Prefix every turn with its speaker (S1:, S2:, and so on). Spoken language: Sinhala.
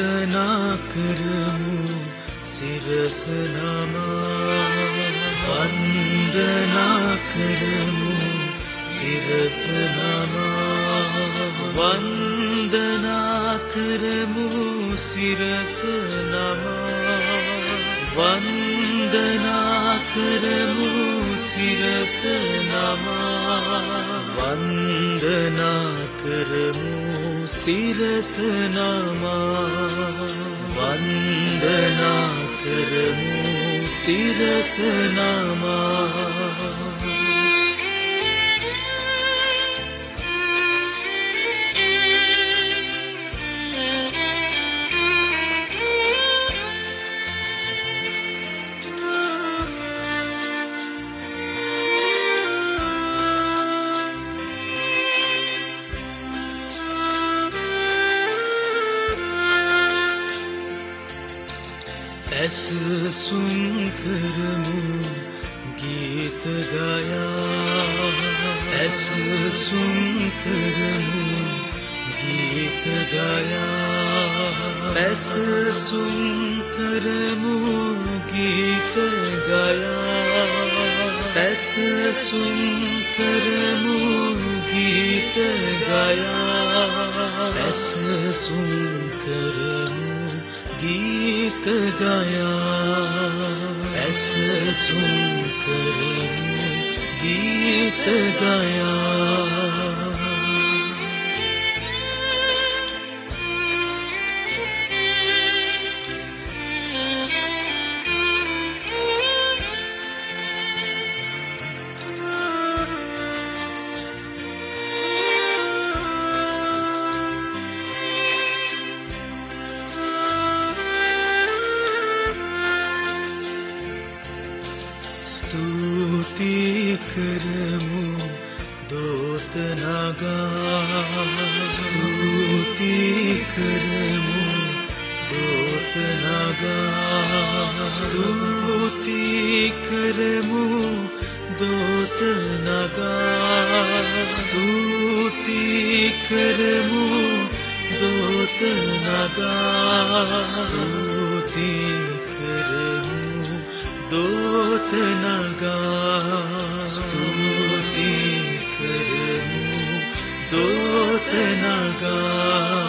S1: වන්දනා කරමු සිරස නමා වන්දනා කරමු සිරස නමා වන්දනා කරමු සිරස නමා වන්දනා කරමු සිරස නමා වන්දනා කරමු සිරස නමා වන්දනා කරමු සිරස නමා ਐਸ ਸੁਨ ਕਰ ਮੂ ਗੀਤ ਗਾਇਆ ਐਸ ਸੁਨ ਕਰ ਮੂ ਗੀਤ ਗਾਇਆ ਐਸ ਸੁਨ ਕਰ ਮੂ ਗੀਤ ਗਾਇਆ ਐਸ ਸੁਨ ਕਰ ਮੂ ਗੀਤ ਗਾਇਆ ඇස සුන් කරමු ගීත ගයා ඇස සුන් කරමු ගීත ගයා मू दोत नगार् मोत्गा स्ूती कर् मह दोत् नगा स्ूती कर् मह दोत् स्तुति करनु दोते नगा